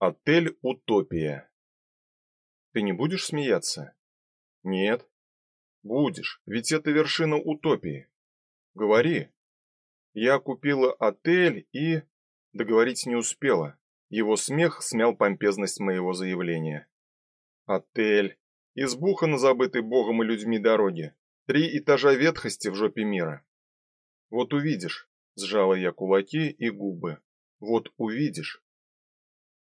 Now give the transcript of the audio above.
Отель «Утопия». Ты не будешь смеяться? Нет. Будешь, ведь это вершина утопии. Говори. Я купила отель и... Договорить не успела. Его смех смял помпезность моего заявления. Отель. Избуха на забытой богом и людьми дороге. Три этажа ветхости в жопе мира. Вот увидишь, сжала я кулаки и губы. Вот увидишь.